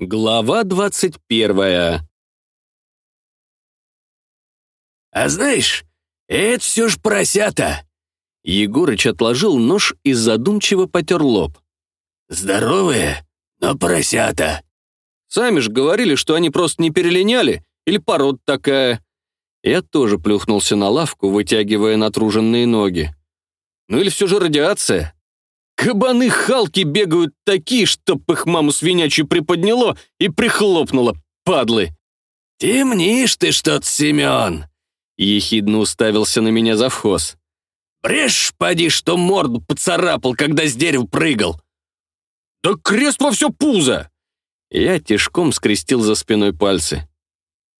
Глава двадцать первая. «А знаешь, это все ж поросята!» Егорыч отложил нож и задумчиво потер лоб. «Здоровые, но поросята!» «Сами же говорили, что они просто не перелиняли, или порода такая». Я тоже плюхнулся на лавку, вытягивая натруженные ноги. «Ну или все же радиация?» Кабаны-халки бегают такие, чтоб их маму свинячью приподняло и прихлопнуло, падлы. «Темнишь ты что-то, Семен!» Ехидно уставился на меня завхоз. «Брешь, поди, что морду поцарапал, когда с дерева прыгал!» «Да крест во все пузо!» Я тишком скрестил за спиной пальцы.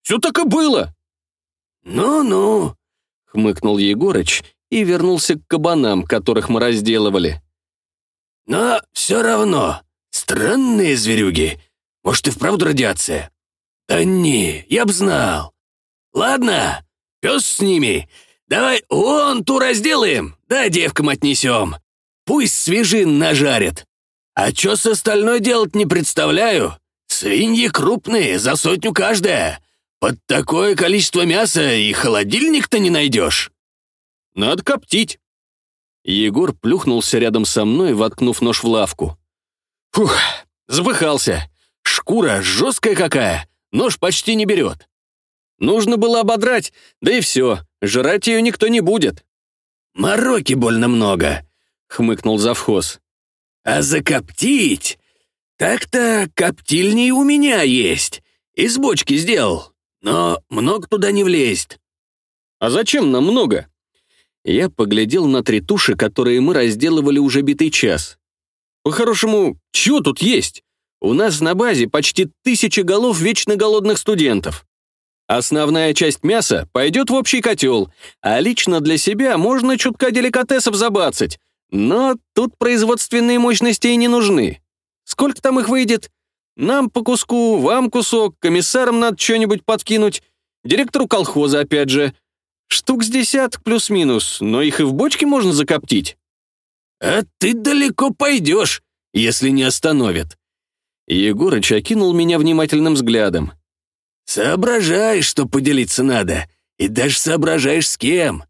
«Все так и было!» «Ну-ну!» — хмыкнул Егорыч и вернулся к кабанам, которых мы разделывали. Но все равно, странные зверюги. Может, и вправду радиация? Да не, я б знал. Ладно, пес с ними. Давай вон ту разделаем, да девкам отнесем. Пусть свежин нажарят. А что с остальной делать не представляю. Свиньи крупные, за сотню каждая. Под такое количество мяса и холодильник-то не найдешь. Надо коптить. Егор плюхнулся рядом со мной, воткнув нож в лавку. Фух, запыхался. Шкура жесткая какая, нож почти не берет. Нужно было ободрать, да и все, жрать ее никто не будет. «Мороки больно много», — хмыкнул завхоз. «А закоптить? Так-то коптильни у меня есть. Из бочки сделал, но много туда не влезет». «А зачем нам много?» Я поглядел на три туши, которые мы разделывали уже битый час. По-хорошему, чего тут есть? У нас на базе почти тысяча голов вечно голодных студентов. Основная часть мяса пойдет в общий котел, а лично для себя можно чутка деликатесов забацать. Но тут производственные мощности и не нужны. Сколько там их выйдет? Нам по куску, вам кусок, комиссарам надо что-нибудь подкинуть, директору колхоза опять же — Штук с десяток плюс-минус, но их и в бочке можно закоптить. А ты далеко пойдешь, если не остановят. Егорыч окинул меня внимательным взглядом. Соображаешь, что поделиться надо, и даже соображаешь с кем.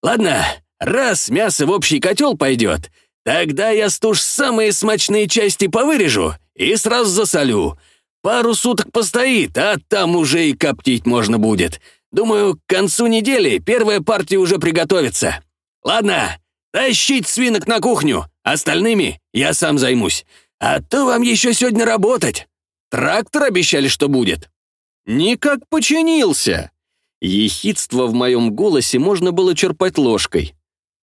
Ладно, раз мясо в общий котел пойдет, тогда я стуж самые смачные части повырежу и сразу засолю. Пару суток постоит, а там уже и коптить можно будет. Думаю, к концу недели первая партия уже приготовится. Ладно, тащить свинок на кухню, остальными я сам займусь. А то вам еще сегодня работать. Трактор обещали, что будет». «Никак починился!» Ехидство в моем голосе можно было черпать ложкой.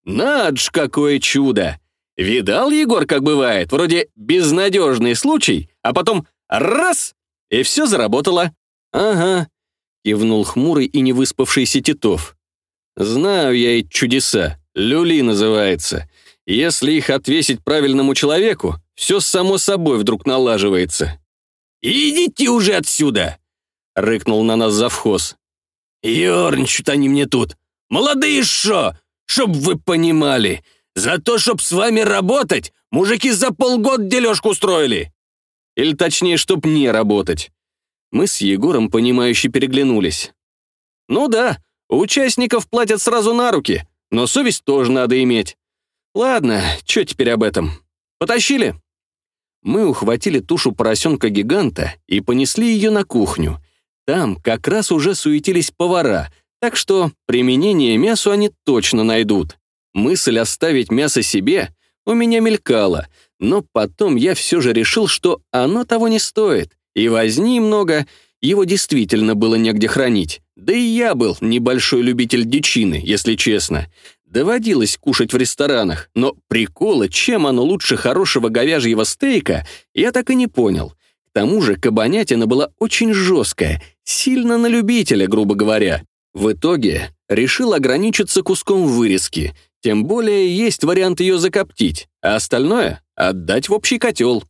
«Над ж какое чудо! Видал, Егор, как бывает? Вроде безнадежный случай, а потом раз — и все заработало. Ага, кивнул хмурый и невыспавшийся Титов. «Знаю я эти чудеса, люли называется. Если их отвесить правильному человеку, все само собой вдруг налаживается». «Идите уже отсюда!» — рыкнул на нас завхоз. «Ёрничают они мне тут. Молодые шо, чтоб вы понимали. За то, чтоб с вами работать, мужики за полгода дележку устроили». Или точнее, чтоб не работать. Мы с Егором, понимающе переглянулись. «Ну да, участников платят сразу на руки, но совесть тоже надо иметь. Ладно, что теперь об этом? Потащили?» Мы ухватили тушу поросенка-гиганта и понесли ее на кухню. Там как раз уже суетились повара, так что применение мясу они точно найдут. Мысль оставить мясо себе у меня мелькала, но потом я все же решил, что оно того не стоит. И возни много, его действительно было негде хранить. Да и я был небольшой любитель дичины, если честно. Доводилось кушать в ресторанах, но прикола, чем оно лучше хорошего говяжьего стейка, я так и не понял. К тому же кабанятина была очень жесткая, сильно на любителя, грубо говоря. В итоге решил ограничиться куском вырезки, тем более есть вариант ее закоптить, а остальное — отдать в общий котел.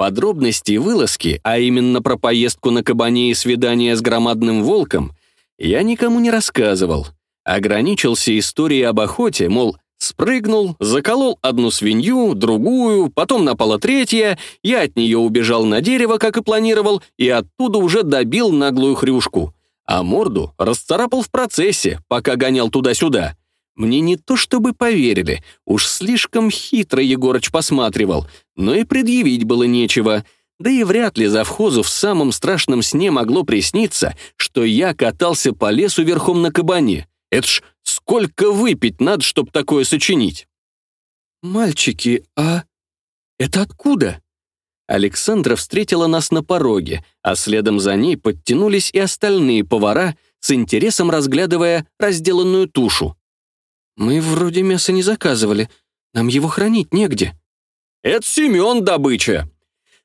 Подробности вылазки, а именно про поездку на кабане и свидание с громадным волком, я никому не рассказывал. Ограничился историей об охоте, мол, Спрыгнул, заколол одну свинью, другую, потом напала третья, я от нее убежал на дерево, как и планировал, и оттуда уже добил наглую хрюшку. А морду расцарапал в процессе, пока гонял туда-сюда. Мне не то чтобы поверили, уж слишком хитро Егорыч посматривал, но и предъявить было нечего. Да и вряд ли завхозу в самом страшном сне могло присниться, что я катался по лесу верхом на кабане. Это ж сколько выпить надо, чтобы такое сочинить? «Мальчики, а это откуда?» Александра встретила нас на пороге, а следом за ней подтянулись и остальные повара, с интересом разглядывая разделанную тушу. «Мы вроде мясо не заказывали, нам его хранить негде». «Это Семен добыча!»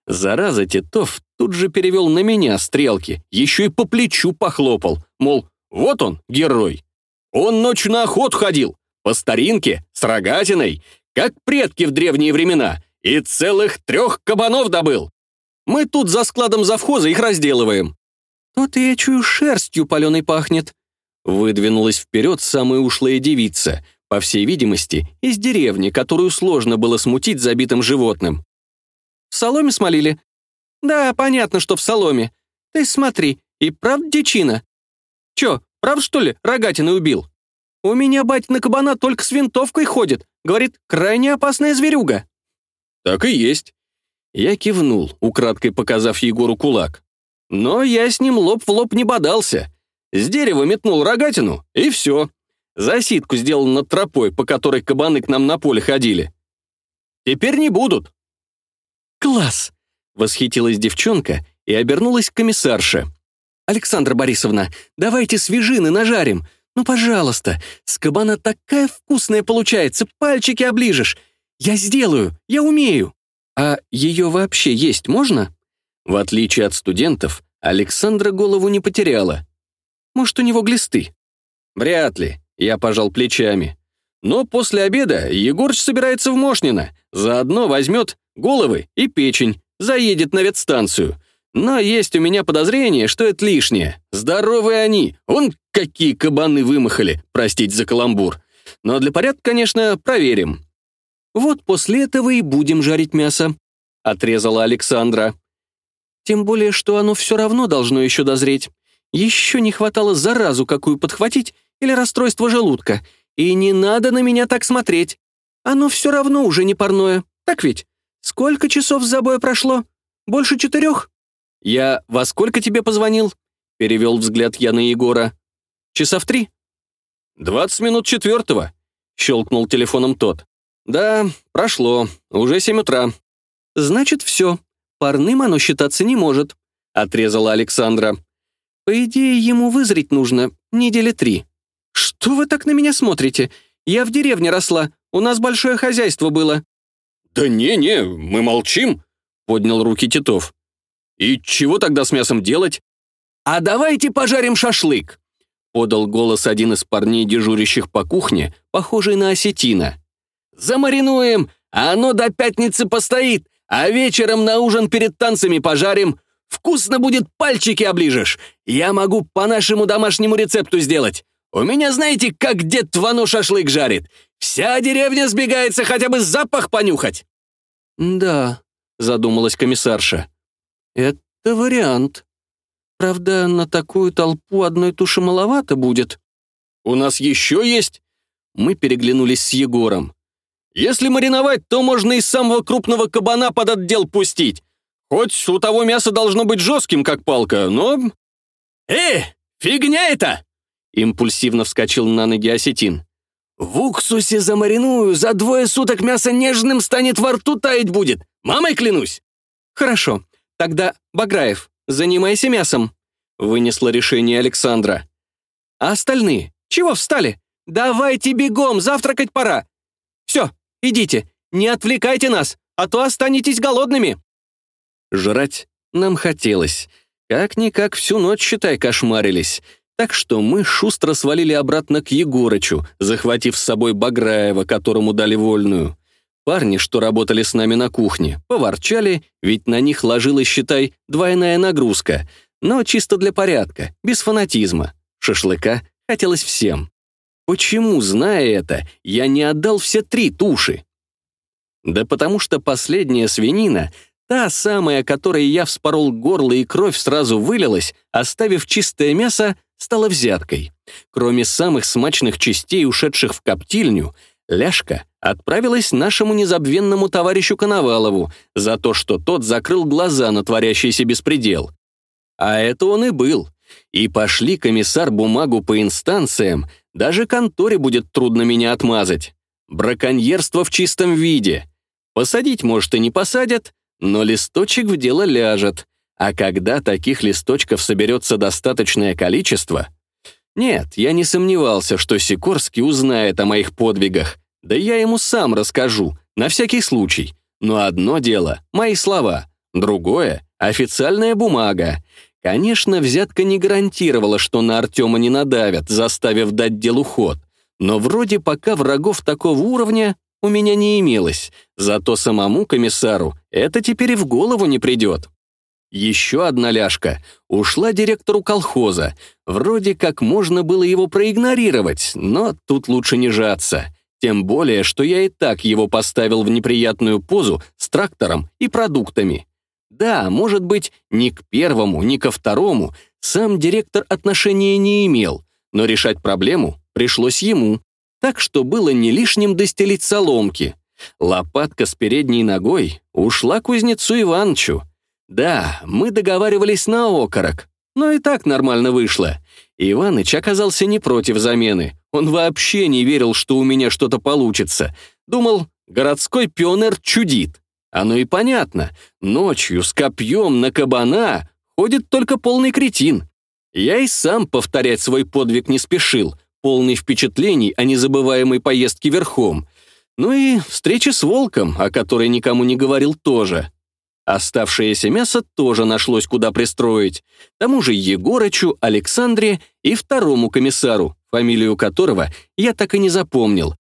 Зараза Титов тут же перевел на меня стрелки, еще и по плечу похлопал, мол, вот он, герой. Он ночью на охоту ходил, по старинке, с рогатиной, как предки в древние времена, и целых трех кабанов добыл. Мы тут за складом завхоза их разделываем. И я чую, шерстью паленой пахнет. Выдвинулась вперед самая ушлая девица, по всей видимости, из деревни, которую сложно было смутить забитым животным. В соломе смолили? Да, понятно, что в соломе. Ты смотри, и правда дичина. Чё, Прав, что ли, рогатиной убил? У меня батя на кабана только с винтовкой ходит. Говорит, крайне опасная зверюга. Так и есть. Я кивнул, украдкой показав Егору кулак. Но я с ним лоб в лоб не бодался. С дерева метнул рогатину, и все. Засидку сделал над тропой, по которой кабаны к нам на поле ходили. Теперь не будут. «Класс!» — восхитилась девчонка и обернулась к комиссарше. «Александра Борисовна, давайте свежины нажарим. Ну, пожалуйста, с кабана такая вкусная получается, пальчики оближешь. Я сделаю, я умею». «А ее вообще есть можно?» В отличие от студентов, Александра голову не потеряла. «Может, у него глисты?» «Вряд ли», — я пожал плечами. «Но после обеда Егорыч собирается в Мошнино, заодно возьмет головы и печень, заедет на ветстанцию. Но есть у меня подозрение, что это лишнее. Здоровые они, он какие кабаны вымахали, простите за каламбур. Но для порядка, конечно, проверим. Вот после этого и будем жарить мясо, отрезала Александра. Тем более, что оно все равно должно еще дозреть. Еще не хватало заразу какую подхватить или расстройство желудка. И не надо на меня так смотреть. Оно все равно уже не парное, так ведь? Сколько часов с забоя прошло? Больше четырех? «Я во сколько тебе позвонил?» — перевел взгляд я на Егора. «Часа в три?» «Двадцать минут четвертого», — щелкнул телефоном тот. «Да, прошло. Уже семь утра». «Значит, все. Парным оно считаться не может», — отрезала Александра. «По идее, ему вызреть нужно недели три». «Что вы так на меня смотрите? Я в деревне росла, у нас большое хозяйство было». «Да не-не, мы молчим», — поднял руки Титов. «И чего тогда с мясом делать?» «А давайте пожарим шашлык!» подал голос один из парней, дежурящих по кухне, похожий на осетина. «Замаринуем, а оно до пятницы постоит, а вечером на ужин перед танцами пожарим. Вкусно будет, пальчики оближешь. Я могу по нашему домашнему рецепту сделать. У меня знаете, как дед Вану шашлык жарит? Вся деревня сбегается хотя бы запах понюхать». «Да», — задумалась комиссарша. «Это вариант. Правда, на такую толпу одной туши маловато будет». «У нас еще есть?» Мы переглянулись с Егором. «Если мариновать, то можно и самого крупного кабана под отдел пустить. Хоть у того мясо должно быть жестким, как палка, но...» «Э, фигня это!» Импульсивно вскочил на ноги осетин. «В уксусе замариную, за двое суток мясо нежным станет во рту таять будет. Мамой клянусь!» «Хорошо, «Тогда, Баграев, занимайся мясом», — вынесла решение Александра. «А остальные? Чего встали? Давайте бегом, завтракать пора. Все, идите, не отвлекайте нас, а то останетесь голодными». Жрать нам хотелось. Как-никак всю ночь, считай, кошмарились. Так что мы шустро свалили обратно к Егорычу, захватив с собой Баграева, которому дали вольную. Парни, что работали с нами на кухне, поворчали, ведь на них ложилась, считай, двойная нагрузка, но чисто для порядка, без фанатизма. Шашлыка хотелось всем. Почему, зная это, я не отдал все три туши? Да потому что последняя свинина, та самая, которой я вспорол горло и кровь сразу вылилась, оставив чистое мясо, стала взяткой. Кроме самых смачных частей, ушедших в коптильню, Ляшка отправилась нашему незабвенному товарищу Коновалову за то, что тот закрыл глаза на творящийся беспредел. А это он и был. И пошли комиссар бумагу по инстанциям, даже конторе будет трудно меня отмазать. Браконьерство в чистом виде. Посадить, может, и не посадят, но листочек в дело ляжет. А когда таких листочков соберется достаточное количество... Нет, я не сомневался, что Сикорский узнает о моих подвигах. Да я ему сам расскажу, на всякий случай. Но одно дело — мои слова, другое — официальная бумага. Конечно, взятка не гарантировала, что на Артема не надавят, заставив дать делу ход. Но вроде пока врагов такого уровня у меня не имелось. Зато самому комиссару это теперь и в голову не придет. Еще одна ляжка. Ушла директору колхоза. Вроде как можно было его проигнорировать, но тут лучше не жаться. Тем более, что я и так его поставил в неприятную позу с трактором и продуктами. Да, может быть, ни к первому, ни ко второму сам директор отношения не имел, но решать проблему пришлось ему. Так что было не лишним достелить соломки. Лопатка с передней ногой ушла кузнецу Иванчу. Да, мы договаривались на окорок, но и так нормально вышло. Иваныч оказался не против замены. Он вообще не верил, что у меня что-то получится. Думал, городской пионер чудит. Оно и понятно. Ночью с копьем на кабана ходит только полный кретин. Я и сам повторять свой подвиг не спешил, полный впечатлений о незабываемой поездке верхом. Ну и встречи с волком, о которой никому не говорил тоже. Оставшееся мясо тоже нашлось куда пристроить. Тому же Егорычу, Александре и второму комиссару, фамилию которого я так и не запомнил.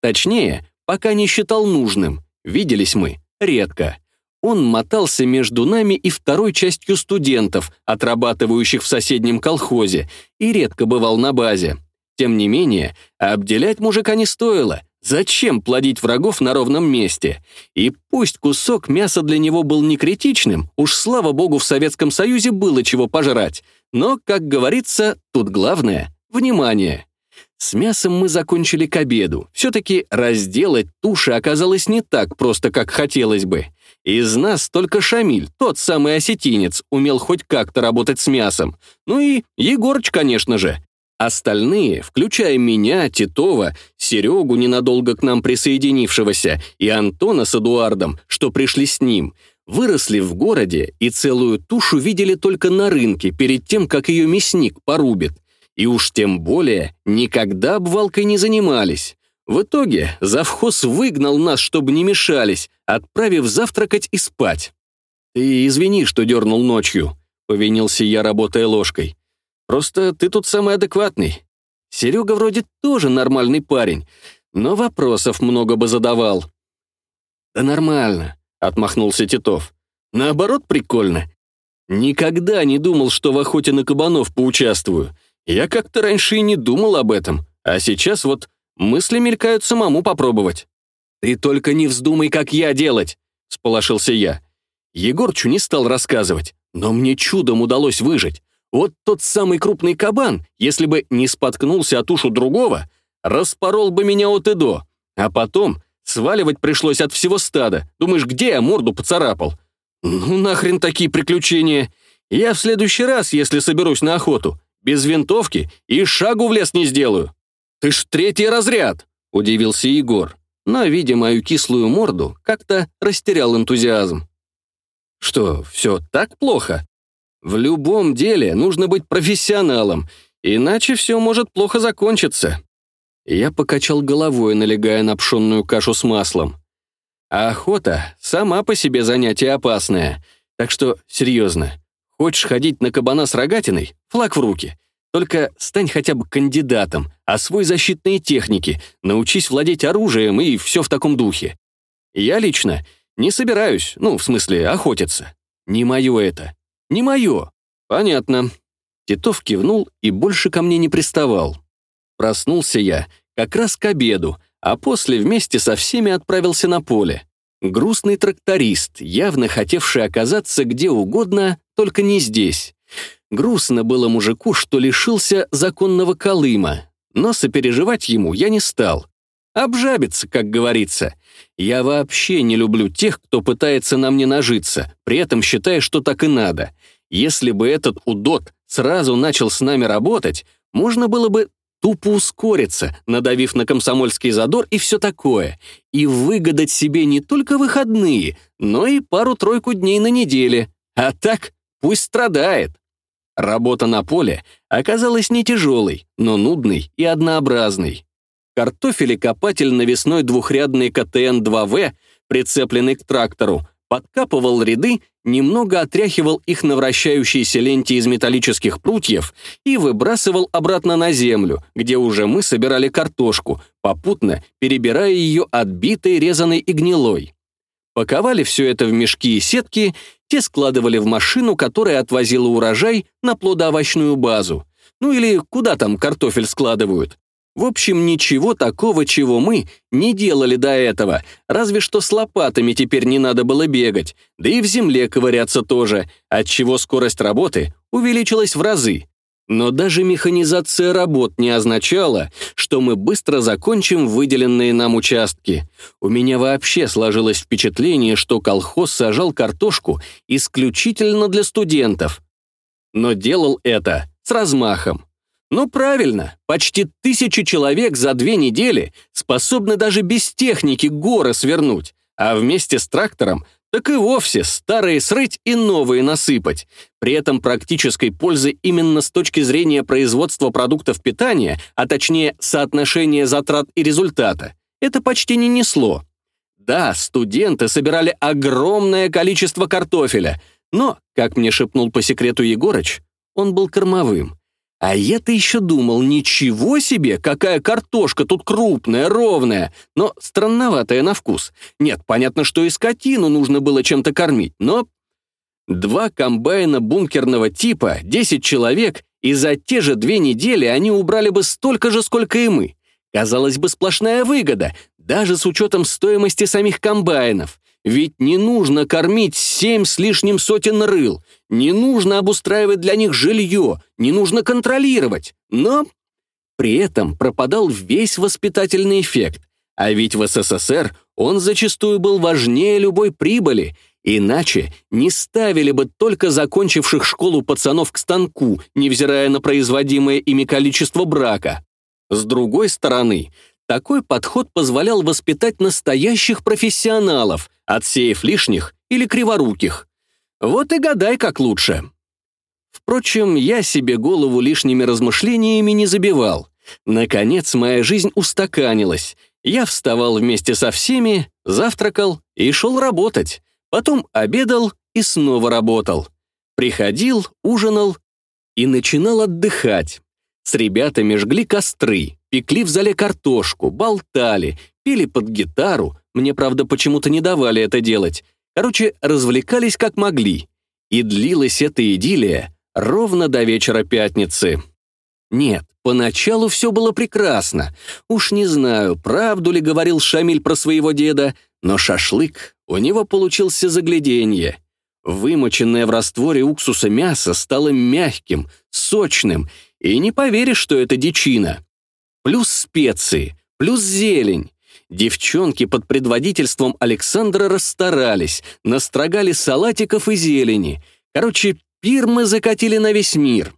Точнее, пока не считал нужным. Виделись мы редко. Он мотался между нами и второй частью студентов, отрабатывающих в соседнем колхозе, и редко бывал на базе. Тем не менее, обделять мужика не стоило. Зачем плодить врагов на ровном месте? И пусть кусок мяса для него был не критичным, уж слава богу в Советском Союзе было чего пожрать. Но, как говорится, тут главное — внимание. С мясом мы закончили к обеду. Все-таки разделать туши оказалось не так просто, как хотелось бы. Из нас только Шамиль, тот самый осетинец, умел хоть как-то работать с мясом. Ну и Егорыч, конечно же. Остальные, включая меня, Титова, Серегу, ненадолго к нам присоединившегося, и Антона с Эдуардом, что пришли с ним, выросли в городе и целую тушу видели только на рынке перед тем, как ее мясник порубит — и уж тем более никогда обвалкой не занимались. В итоге завхоз выгнал нас, чтобы не мешались, отправив завтракать и спать. «Ты извини, что дернул ночью», — повинился я, работая ложкой. «Просто ты тут самый адекватный. Серега вроде тоже нормальный парень, но вопросов много бы задавал». «Да нормально», — отмахнулся Титов. «Наоборот, прикольно. Никогда не думал, что в охоте на кабанов поучаствую. Я как-то раньше и не думал об этом, а сейчас вот мысли мелькают самому попробовать. «Ты только не вздумай, как я делать!» — сполошился я. Егорчу не стал рассказывать, но мне чудом удалось выжить. Вот тот самый крупный кабан, если бы не споткнулся от ушу другого, распорол бы меня от и до. А потом сваливать пришлось от всего стада. Думаешь, где я морду поцарапал? Ну нахрен такие приключения. Я в следующий раз, если соберусь на охоту, без винтовки и шагу в лес не сделаю. Ты ж третий разряд, удивился Егор, но, видя мою кислую морду, как-то растерял энтузиазм. Что, все так плохо? В любом деле нужно быть профессионалом, иначе все может плохо закончиться. Я покачал головой, налегая на пшенную кашу с маслом. А охота сама по себе занятие опасное, так что, серьезно, Хочешь ходить на кабана с рогатиной? Флаг в руки. Только стань хотя бы кандидатом, освой защитные техники, научись владеть оружием и все в таком духе. Я лично не собираюсь, ну, в смысле, охотиться. Не мое это. Не мое. Понятно. Титов кивнул и больше ко мне не приставал. Проснулся я как раз к обеду, а после вместе со всеми отправился на поле. Грустный тракторист, явно хотевший оказаться где угодно, только не здесь. Грустно было мужику, что лишился законного Колыма, но сопереживать ему я не стал. Обжабиться, как говорится. Я вообще не люблю тех, кто пытается на мне нажиться, при этом считая, что так и надо. Если бы этот удот сразу начал с нами работать, можно было бы тупо ускориться, надавив на комсомольский задор и все такое, и выгадать себе не только выходные, но и пару-тройку дней на неделе. А так пусть страдает. Работа на поле оказалась не тяжелой, но нудной и однообразной. Картофелекопатель навесной двухрядный КТН-2В, прицепленный к трактору, подкапывал ряды, немного отряхивал их на вращающейся ленте из металлических прутьев и выбрасывал обратно на землю, где уже мы собирали картошку, попутно перебирая ее отбитой, резаной и гнилой. Паковали все это в мешки и сетки, те складывали в машину, которая отвозила урожай на плодоовощную базу. Ну или куда там картофель складывают. В общем, ничего такого, чего мы не делали до этого, разве что с лопатами теперь не надо было бегать, да и в земле ковыряться тоже, отчего скорость работы увеличилась в разы. Но даже механизация работ не означала, что мы быстро закончим выделенные нам участки. У меня вообще сложилось впечатление, что колхоз сажал картошку исключительно для студентов. Но делал это с размахом. Ну правильно, почти тысячи человек за две недели способны даже без техники горы свернуть, а вместе с трактором так и вовсе старые срыть и новые насыпать. При этом практической пользы именно с точки зрения производства продуктов питания, а точнее соотношения затрат и результата, это почти не несло. Да, студенты собирали огромное количество картофеля, но, как мне шепнул по секрету Егорыч, он был кормовым. А я-то еще думал, ничего себе, какая картошка тут крупная, ровная, но странноватая на вкус. Нет, понятно, что и скотину нужно было чем-то кормить, но... Два комбайна бункерного типа, 10 человек, и за те же две недели они убрали бы столько же, сколько и мы. Казалось бы, сплошная выгода, даже с учетом стоимости самих комбайнов. Ведь не нужно кормить семь с лишним сотен рыл, не нужно обустраивать для них жилье, не нужно контролировать. Но при этом пропадал весь воспитательный эффект. А ведь в СССР он зачастую был важнее любой прибыли, иначе не ставили бы только закончивших школу пацанов к станку, невзирая на производимое ими количество брака. С другой стороны, такой подход позволял воспитать настоящих профессионалов, отсеяв лишних или криворуких. Вот и гадай, как лучше. Впрочем, я себе голову лишними размышлениями не забивал. Наконец, моя жизнь устаканилась. Я вставал вместе со всеми, завтракал и шел работать. Потом обедал и снова работал. Приходил, ужинал и начинал отдыхать. С ребятами жгли костры, пекли в зале картошку, болтали, пели под гитару, мне, правда, почему-то не давали это делать. Короче, развлекались как могли. И длилась эта идиллия ровно до вечера пятницы. Нет, поначалу все было прекрасно. Уж не знаю, правду ли говорил Шамиль про своего деда, но шашлык у него получился загляденье. Вымоченное в растворе уксуса мясо стало мягким, сочным, и не поверишь, что это дичина. Плюс специи, плюс зелень. Девчонки под предводительством Александра расстарались, настрогали салатиков и зелени. Короче, пир мы закатили на весь мир.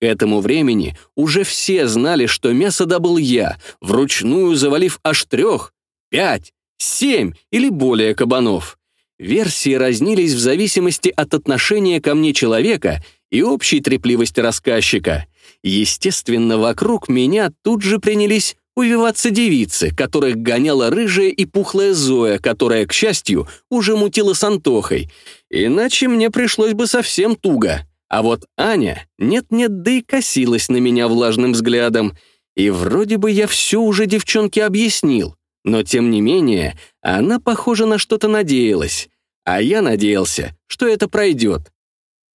К этому времени уже все знали, что мясо добыл я, вручную завалив аж трех, пять, семь или более кабанов. Версии разнились в зависимости от отношения ко мне человека и общей трепливости рассказчика. Естественно, вокруг меня тут же принялись увиваться девицы, которых гоняла рыжая и пухлая Зоя, которая, к счастью, уже мутила с Антохой. Иначе мне пришлось бы совсем туго. А вот Аня нет-нет, да и косилась на меня влажным взглядом. И вроде бы я все уже девчонке объяснил. Но, тем не менее, она, похоже, на что-то надеялась. А я надеялся, что это пройдет.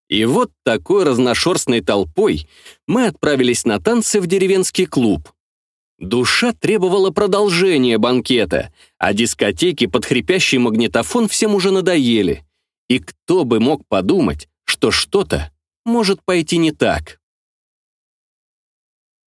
И вот такой разношерстной толпой мы отправились на танцы в деревенский клуб. Душа требовала продолжения банкета, а дискотеки под хрипящий магнитофон всем уже надоели. И кто бы мог подумать, что что-то может пойти не так.